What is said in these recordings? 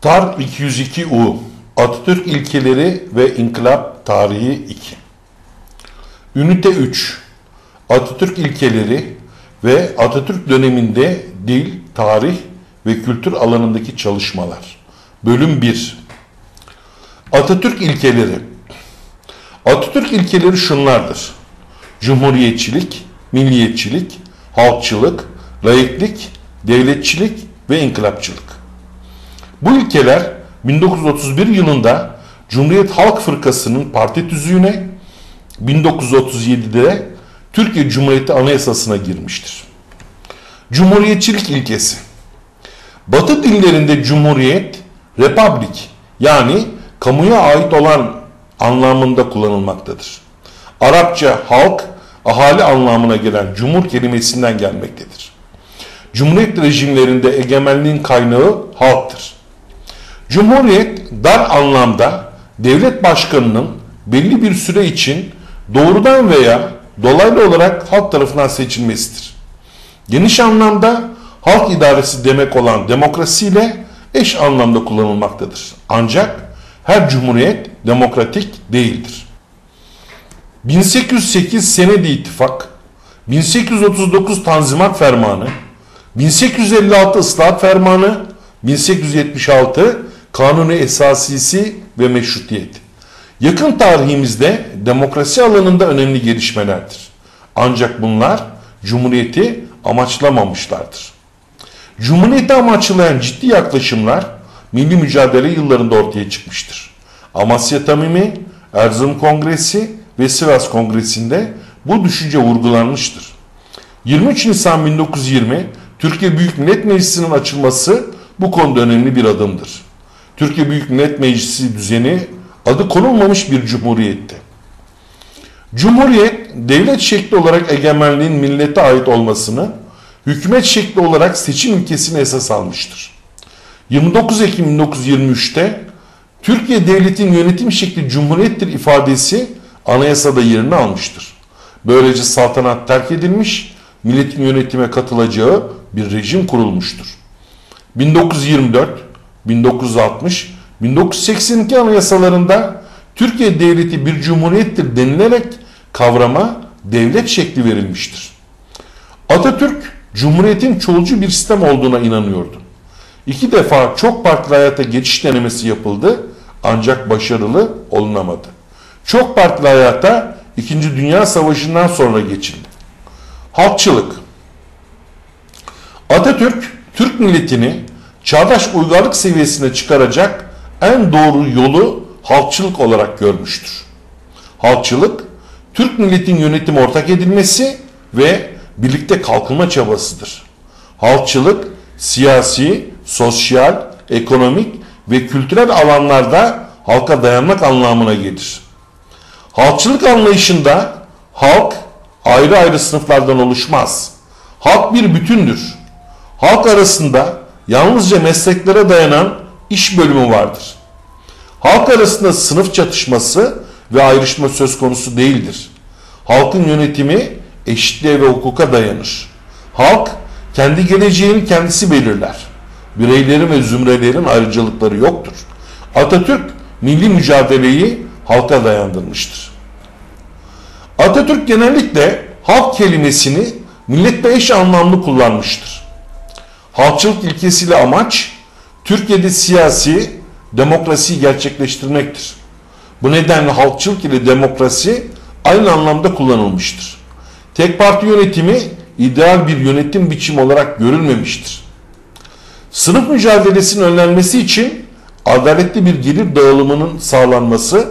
TAR 202U Atatürk ilkeleri ve inkılap tarihi 2 Ünite 3 Atatürk ilkeleri ve Atatürk döneminde dil, tarih ve kültür alanındaki çalışmalar. Bölüm 1 Atatürk ilkeleri Atatürk ilkeleri şunlardır. Cumhuriyetçilik, milliyetçilik, halkçılık, laiklik, devletçilik ve inkılapçılık. Bu ilkeler 1931 yılında Cumhuriyet Halk Fırkası'nın parti tüzüğüne 1937'de Türkiye Cumhuriyeti Anayasası'na girmiştir. Cumhuriyetçilik ilkesi Batı dillerinde cumhuriyet, republik yani kamuya ait olan anlamında kullanılmaktadır. Arapça halk, ahali anlamına gelen cumhur kelimesinden gelmektedir. Cumhuriyet rejimlerinde egemenliğin kaynağı halktır. Cumhuriyet dar anlamda devlet başkanının belli bir süre için doğrudan veya dolaylı olarak halk tarafından seçilmesidir. Geniş anlamda halk idaresi demek olan demokrasiyle eş anlamda kullanılmaktadır. Ancak her cumhuriyet demokratik değildir. 1808 Senedi İttifak, 1839 Tanzimat Fermanı, 1856 Islahat Fermanı, 1876 Kanuni Esasisi ve Meşrutiyet. Yakın tarihimizde demokrasi alanında önemli gelişmelerdir. Ancak bunlar Cumhuriyeti amaçlamamışlardır. Cumhuriyeti amaçlayan ciddi yaklaşımlar milli mücadele yıllarında ortaya çıkmıştır. Amasya Tamimi, Erzurum Kongresi ve Sivas Kongresi'nde bu düşünce vurgulanmıştır. 23 Nisan 1920 Türkiye Büyük Millet Meclisi'nin açılması bu konuda önemli bir adımdır. Türkiye Büyük Millet Meclisi düzeni adı konulmamış bir cumhuriyetti. Cumhuriyet devlet şekli olarak egemenliğin millete ait olmasını, hükümet şekli olarak seçim ilkesini esas almıştır. 29 Ekim 1923'te Türkiye devletin yönetim şekli cumhuriyettir ifadesi anayasada yerini almıştır. Böylece saltanat terk edilmiş, milletin yönetime katılacağı bir rejim kurulmuştur. 1924, 1960, 1982 anayasalarında Türkiye devleti bir cumhuriyettir denilerek kavrama devlet şekli verilmiştir. Atatürk cumhuriyetin çoğulcu bir sistem olduğuna inanıyordu. İki defa çok partili hayata geçiş denemesi yapıldı ancak başarılı olunamadı. Çok partili hayata 2. Dünya Savaşı'ndan sonra geçildi. Halkçılık Atatürk, Türk milletini çağdaş uygarlık seviyesine çıkaracak en doğru yolu halkçılık olarak görmüştür. Halkçılık, Türk milletin yönetim ortak edilmesi ve birlikte kalkınma çabasıdır. Halkçılık, siyasi, sosyal, ekonomik ve kültürel alanlarda halka dayanmak anlamına gelir. Halkçılık anlayışında halk ayrı ayrı sınıflardan oluşmaz. Halk bir bütündür. Halk arasında yalnızca mesleklere dayanan iş bölümü vardır. Halk arasında sınıf çatışması ve ayrışma söz konusu değildir. Halkın yönetimi eşitliğe ve hukuka dayanır. Halk kendi geleceğini kendisi belirler. Bireylerin ve zümrelerin ayrıcalıkları yoktur. Atatürk milli mücadeleyi halka dayandırmıştır. Atatürk genellikle halk kelimesini milletle eş anlamlı kullanmıştır. Halkçılık ilkesiyle amaç Türkiye'de siyasi demokrasiyi gerçekleştirmektir. Bu nedenle halkçılık ile demokrasi aynı anlamda kullanılmıştır. Tek parti yönetimi ideal bir yönetim biçimi olarak görülmemiştir. Sınıf mücadelesinin önlenmesi için adaletli bir gelir dağılımının sağlanması,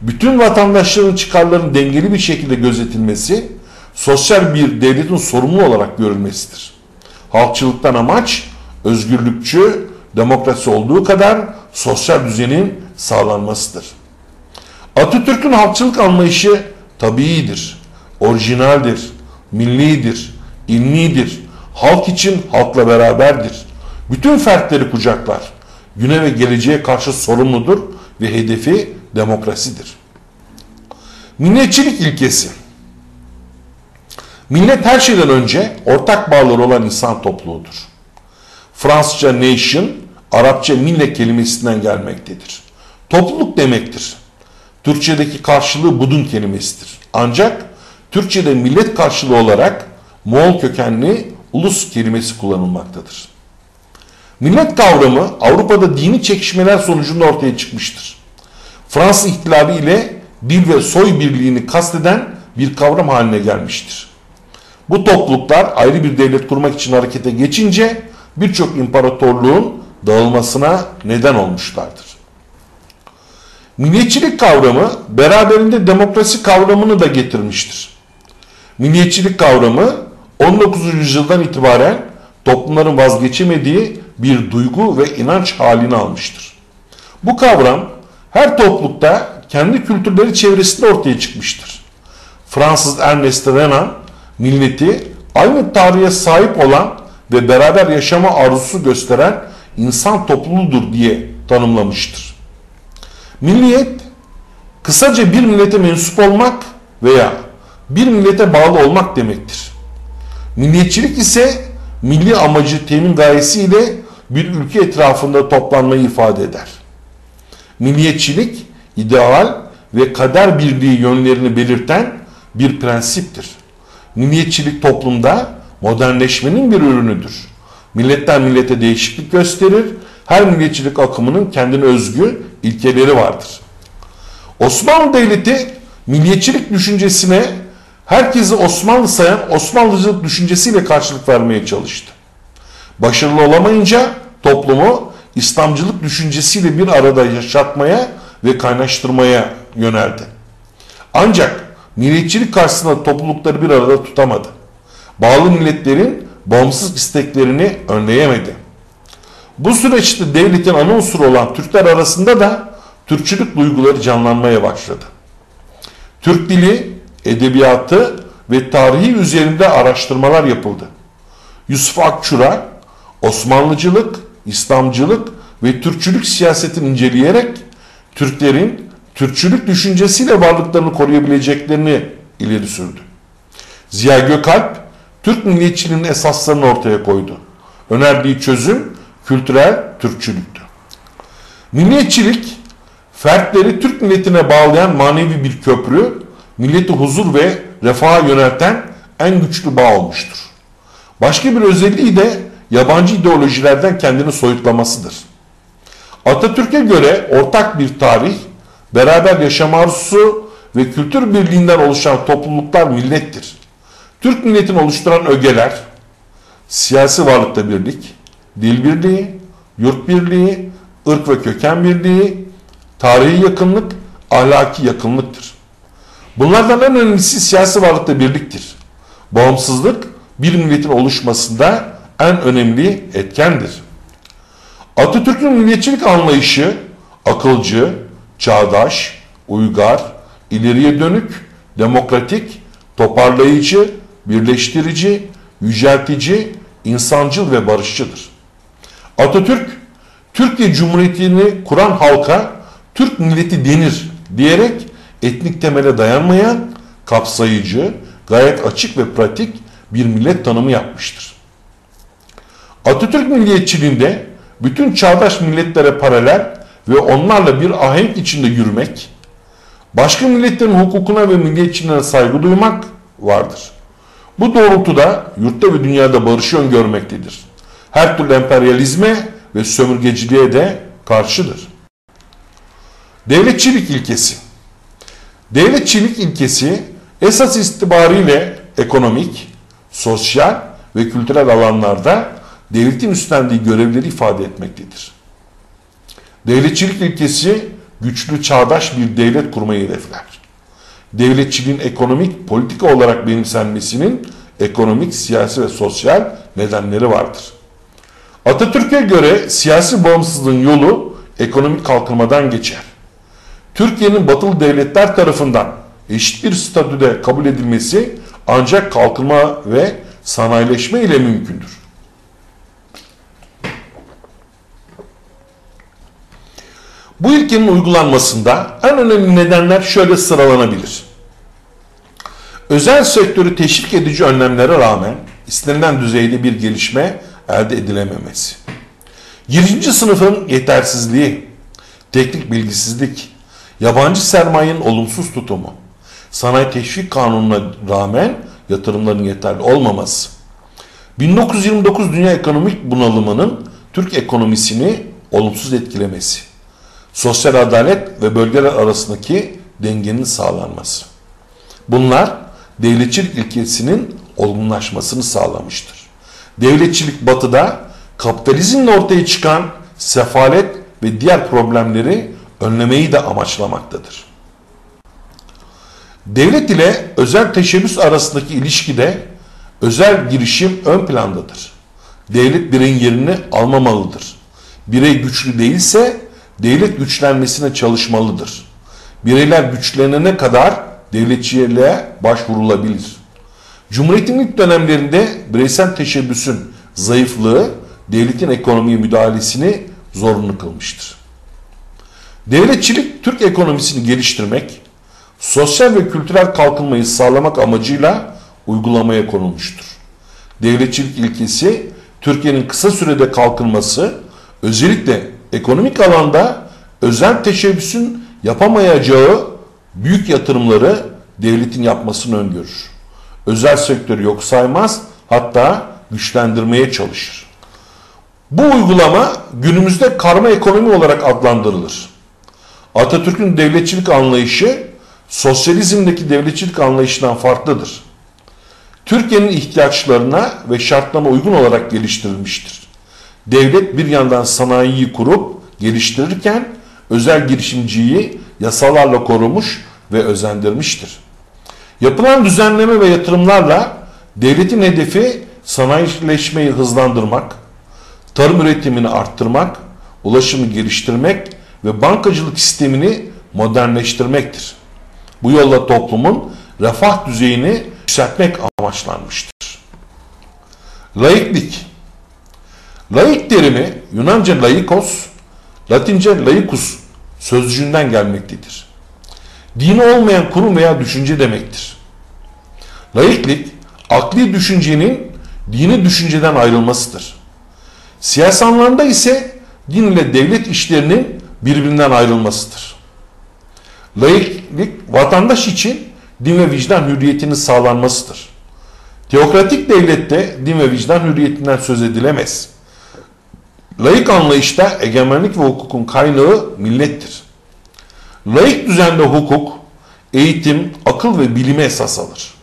bütün vatandaşların çıkarlarının dengeli bir şekilde gözetilmesi, sosyal bir devletin sorumlu olarak görülmesidir. Halkçılıktan amaç özgürlükçü, demokrasi olduğu kadar sosyal düzenin sağlanmasıdır. Atatürk'ün halkçılık anlayışı tabiidir, orijinaldir, millidir, ilmidir, halk için halkla beraberdir. Bütün fertleri kucaklar, güne ve geleceğe karşı sorumludur ve hedefi demokrasidir. Milliyetçilik ilkesi Millet her şeyden önce ortak bağları olan insan topluluğudur. Fransızca nation Arapça mille kelimesinden gelmektedir. Topluluk demektir. Türkçedeki karşılığı budun kelimesidir. Ancak Türkçede millet karşılığı olarak Moğol kökenli ulus kelimesi kullanılmaktadır. Millet kavramı Avrupa'da dini çekişmeler sonucunda ortaya çıkmıştır. Fransız ihtilali ile dil ve soy birliğini kasteden bir kavram haline gelmiştir. Bu topluluklar ayrı bir devlet kurmak için harekete geçince birçok imparatorluğun dağılmasına neden olmuşlardır. Milliyetçilik kavramı beraberinde demokrasi kavramını da getirmiştir. Milliyetçilik kavramı 19. yüzyıldan itibaren toplumların vazgeçemediği bir duygu ve inanç halini almıştır. Bu kavram her toplulukta kendi kültürleri çevresinde ortaya çıkmıştır. Fransız Ernest Renan milleti aynı tarihe sahip olan ve beraber yaşama arzusu gösteren insan topluluğudur diye tanımlamıştır. Milliyet kısaca bir millete mensup olmak veya bir millete bağlı olmak demektir. Milliyetçilik ise milli amacı temin gayesiyle bir ülke etrafında toplanmayı ifade eder. Milliyetçilik ideal ve kader birliği yönlerini belirten bir prensiptir. Milliyetçilik toplumda modernleşmenin bir ürünüdür. Milletten millete değişiklik gösterir. Her milliyetçilik akımının kendine özgü ilkeleri vardır. Osmanlı Devleti milliyetçilik düşüncesine herkesi Osmanlı sayan Osmanlıcılık düşüncesiyle karşılık vermeye çalıştı. Başarılı olamayınca toplumu İslamcılık düşüncesiyle bir arada yaşatmaya ve kaynaştırmaya yöneldi. Ancak milliyetçilik karşısında toplulukları bir arada tutamadı. Bağlı milletlerin bağımsız isteklerini önleyemedi. Bu süreçte devletin ana unsuru olan Türkler arasında da Türkçülük duyguları canlanmaya başladı. Türk dili, edebiyatı ve tarihi üzerinde araştırmalar yapıldı. Yusuf Akçura, Osmanlıcılık, İslamcılık ve Türkçülük siyasetini inceleyerek Türklerin Türkçülük düşüncesiyle varlıklarını koruyabileceklerini ileri sürdü. Ziya Gökalp, Türk milliyetçiliğinin esaslarını ortaya koydu. Önerdiği çözüm kültürel Türkçülüktü. Milliyetçilik, fertleri Türk milletine bağlayan manevi bir köprü, milleti huzur ve refaha yönelten en güçlü bağ olmuştur. Başka bir özelliği de yabancı ideolojilerden kendini soyutlamasıdır. Atatürk'e göre ortak bir tarih, beraber yaşam arzusu ve kültür birliğinden oluşan topluluklar millettir. Türk milletini oluşturan ögeler, siyasi varlıkta birlik, dil birliği, yurt birliği, ırk ve köken birliği, tarihi yakınlık, ahlaki yakınlıktır. Bunlardan en önemlisi siyasi varlıkta birliktir. Bağımsızlık bir milletin oluşmasında en önemli etkendir. Atatürk'ün milliyetçilik anlayışı akılcı, çağdaş, uygar, ileriye dönük, demokratik, toparlayıcı, birleştirici, yüceltici, insancıl ve barışçıdır. Atatürk, Türkiye Cumhuriyeti'ni kuran halka Türk milleti denir diyerek etnik temele dayanmayan, kapsayıcı, gayet açık ve pratik bir millet tanımı yapmıştır. Atatürk milliyetçiliğinde bütün çağdaş milletlere paralel ve onlarla bir ahenk içinde yürümek, başka milletlerin hukukuna ve milliyetçiliğine saygı duymak vardır. Bu doğrultuda yurtta ve dünyada barışı öngörmektedir. Her türlü emperyalizme ve sömürgeciliğe de karşıdır. Devletçilik ilkesi Devletçilik ilkesi esas itibariyle ekonomik, sosyal ve kültürel alanlarda devletin üstlendiği görevleri ifade etmektedir. Devletçilik ilkesi güçlü çağdaş bir devlet kurmayı hedefler. Devletçiliğin ekonomik politika olarak benimsenmesinin ekonomik, siyasi ve sosyal nedenleri vardır. Atatürk'e göre siyasi bağımsızlığın yolu ekonomik kalkınmadan geçer. Türkiye'nin batılı devletler tarafından eşit bir statüde kabul edilmesi ancak kalkınma ve sanayileşme ile mümkündür. Bu ilkenin uygulanmasında en önemli nedenler şöyle sıralanabilir. Özel sektörü teşvik edici önlemlere rağmen istenilen düzeyde bir gelişme elde edilememesi. 20. sınıfın yetersizliği, teknik bilgisizlik, yabancı sermayenin olumsuz tutumu, sanayi teşvik kanununa rağmen yatırımların yeterli olmaması, 1929 dünya ekonomik bunalımının Türk ekonomisini olumsuz etkilemesi, sosyal adalet ve bölgeler arasındaki dengenin sağlanması. Bunlar devletçilik ilkesinin olgunlaşmasını sağlamıştır. Devletçilik batıda kapitalizmle ortaya çıkan sefalet ve diğer problemleri önlemeyi de amaçlamaktadır. Devlet ile özel teşebbüs arasındaki ilişkide özel girişim ön plandadır. Devlet bireyin yerini almamalıdır. Birey güçlü değilse devlet güçlenmesine çalışmalıdır. Bireyler güçlenene kadar devletçiliğe başvurulabilir. Cumhuriyetin ilk dönemlerinde bireysel teşebbüsün zayıflığı devletin ekonomiye müdahalesini zorunlu kılmıştır. Devletçilik Türk ekonomisini geliştirmek, sosyal ve kültürel kalkınmayı sağlamak amacıyla uygulamaya konulmuştur. Devletçilik ilkesi Türkiye'nin kısa sürede kalkınması, özellikle ekonomik alanda özel teşebbüsün yapamayacağı büyük yatırımları devletin yapmasını öngörür. Özel sektörü yok saymaz, hatta güçlendirmeye çalışır. Bu uygulama günümüzde karma ekonomi olarak adlandırılır. Atatürk'ün devletçilik anlayışı sosyalizmdeki devletçilik anlayışından farklıdır. Türkiye'nin ihtiyaçlarına ve şartlarına uygun olarak geliştirilmiştir. Devlet bir yandan sanayiyi kurup geliştirirken özel girişimciyi yasalarla korumuş ve özendirmiştir. Yapılan düzenleme ve yatırımlarla devletin hedefi sanayileşmeyi hızlandırmak, tarım üretimini arttırmak, ulaşımı geliştirmek ve bankacılık sistemini modernleştirmektir. Bu yolla toplumun refah düzeyini yükseltmek amaçlanmıştır. Laiklik Laik terimi Yunanca laikos, Latince laikus sözcüğünden gelmektedir. Dini olmayan kurum veya düşünce demektir. Laiklik, akli düşüncenin dini düşünceden ayrılmasıdır. Siyasi anlamda ise din ile devlet işlerinin birbirinden ayrılmasıdır. Laiklik vatandaş için din ve vicdan hürriyetinin sağlanmasıdır. Teokratik devlette din ve vicdan hürriyetinden söz edilemez. Laik anlayışta egemenlik ve hukukun kaynağı millettir. Laik düzende hukuk, eğitim, akıl ve bilime esas alır.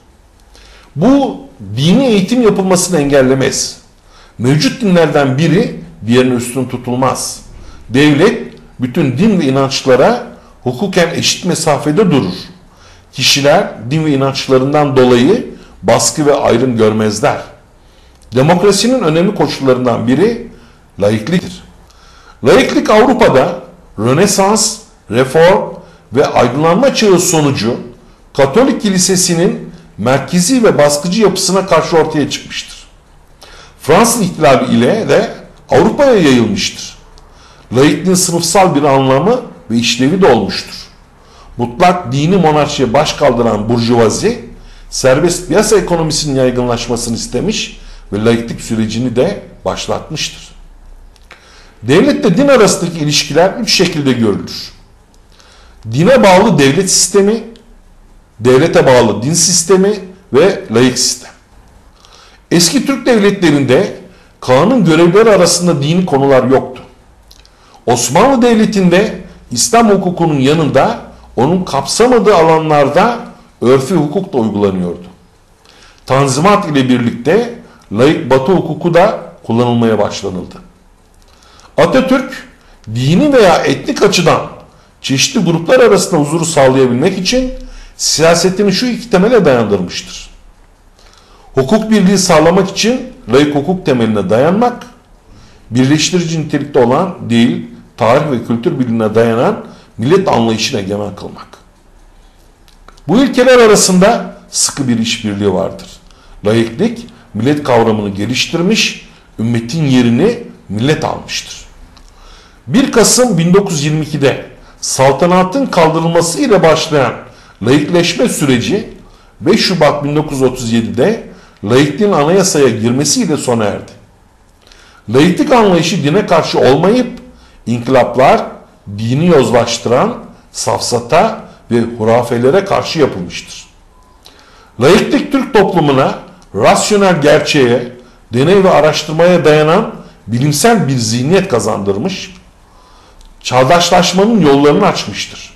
Bu dini eğitim yapılmasını engellemez. Mevcut dinlerden biri diğerinin üstün tutulmaz. Devlet bütün din ve inançlara hukuken eşit mesafede durur. Kişiler din ve inançlarından dolayı baskı ve ayrım görmezler. Demokrasinin önemli koşullarından biri laikliktir. Laiklik Avrupa'da Rönesans, Reform ve aydınlanma çağı sonucu Katolik kilisesinin merkezi ve baskıcı yapısına karşı ortaya çıkmıştır. Fransız ihtilali ile de Avrupa'ya yayılmıştır. Laikliğin sınıfsal bir anlamı ve işlevi de olmuştur. Mutlak dini monarşiye baş kaldıran burjuvazi serbest piyasa ekonomisinin yaygınlaşmasını istemiş ve laiklik sürecini de başlatmıştır. Devletle din arasındaki ilişkiler üç şekilde görülür. Dine bağlı devlet sistemi, devlete bağlı din sistemi ve laik sistem. Eski Türk devletlerinde kanun görevleri arasında dini konular yoktu. Osmanlı Devleti'nde İslam hukukunun yanında onun kapsamadığı alanlarda örfi hukuk da uygulanıyordu. Tanzimat ile birlikte laik batı hukuku da kullanılmaya başlanıldı. Atatürk dini veya etnik açıdan çeşitli gruplar arasında huzuru sağlayabilmek için siyasetini şu iki temele dayandırmıştır. Hukuk birliği sağlamak için laik hukuk temeline dayanmak, birleştirici nitelikte olan değil, tarih ve kültür bilimine dayanan millet anlayışına egemen kılmak. Bu ilkeler arasında sıkı bir işbirliği vardır. Layıklık millet kavramını geliştirmiş, ümmetin yerini millet almıştır. 1 Kasım 1922'de saltanatın kaldırılması ile başlayan layıkleşme süreci 5 Şubat 1937'de layıklığın anayasaya girmesiyle sona erdi. Laiklik anlayışı dine karşı olmayıp inkılaplar dini yozlaştıran safsata ve hurafelere karşı yapılmıştır. Laiklik Türk toplumuna rasyonel gerçeğe, deney ve araştırmaya dayanan bilimsel bir zihniyet kazandırmış, çağdaşlaşmanın yollarını açmıştır.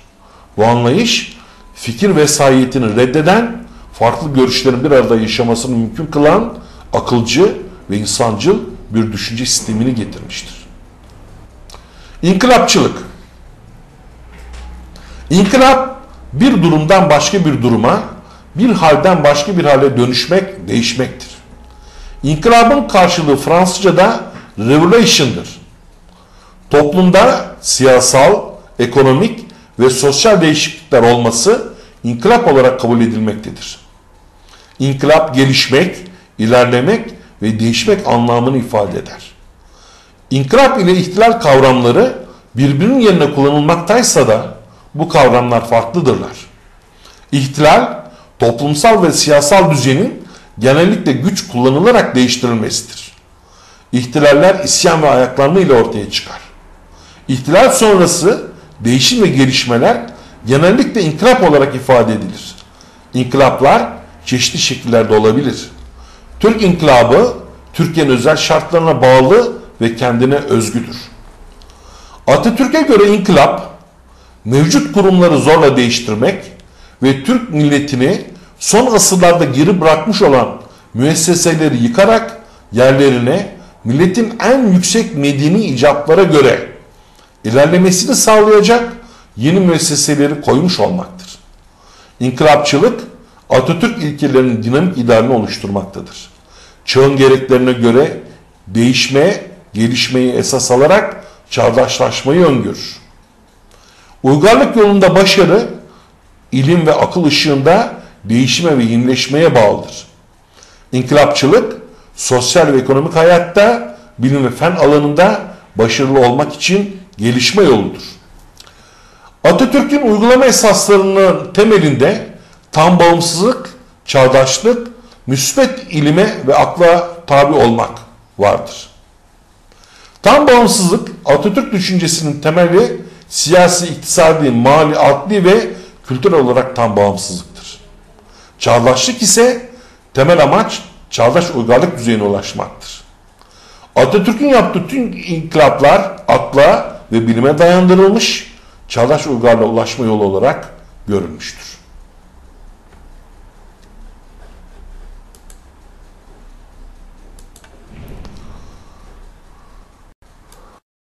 Bu anlayış fikir vesayetini reddeden, farklı görüşlerin bir arada yaşamasını mümkün kılan akılcı ve insancıl bir düşünce sistemini getirmiştir. İnkılapçılık İnkılap bir durumdan başka bir duruma, bir halden başka bir hale dönüşmek, değişmektir. İnkılabın karşılığı Fransızca'da revolution'dır. Toplumda siyasal, ekonomik ve sosyal değişiklikler olması inkılap olarak kabul edilmektedir. İnkılap gelişmek, ilerlemek ve değişmek anlamını ifade eder. İnkılap ile ihtilal kavramları birbirinin yerine kullanılmaktaysa da bu kavramlar farklıdırlar. İhtilal, toplumsal ve siyasal düzenin genellikle güç kullanılarak değiştirilmesidir. İhtilaller isyan ve ayaklanma ile ortaya çıkar. İhtilal sonrası değişim ve gelişmeler genellikle inkılap olarak ifade edilir. İnkılaplar çeşitli şekillerde olabilir. Türk inkılabı Türkiye'nin özel şartlarına bağlı ve kendine özgüdür. Atatürk'e göre inkılap mevcut kurumları zorla değiştirmek ve Türk milletini son asırlarda geri bırakmış olan müesseseleri yıkarak yerlerine milletin en yüksek medeni icaplara göre ilerlemesini sağlayacak yeni müesseseleri koymuş olmaktır. İnkılapçılık Atatürk ilkelerinin dinamik idealini oluşturmaktadır. Çağın gereklerine göre değişmeye, gelişmeyi esas alarak çağdaşlaşmayı öngörür. Uygarlık yolunda başarı, ilim ve akıl ışığında değişime ve yenileşmeye bağlıdır. İnkılapçılık, sosyal ve ekonomik hayatta, bilim ve fen alanında başarılı olmak için gelişme yoludur. Atatürk'ün uygulama esaslarının temelinde tam bağımsızlık, çağdaşlık, müsbet ilime ve akla tabi olmak vardır. Tam bağımsızlık Atatürk düşüncesinin temeli siyasi, iktisadi, mali, adli ve kültürel olarak tam bağımsızlıktır. Çağdaşlık ise temel amaç çağdaş uygarlık düzeyine ulaşmaktır. Atatürk'ün yaptığı tüm inkılaplar akla ve bilime dayandırılmış, çağdaş uygarlığa ulaşma yolu olarak görülmüştür.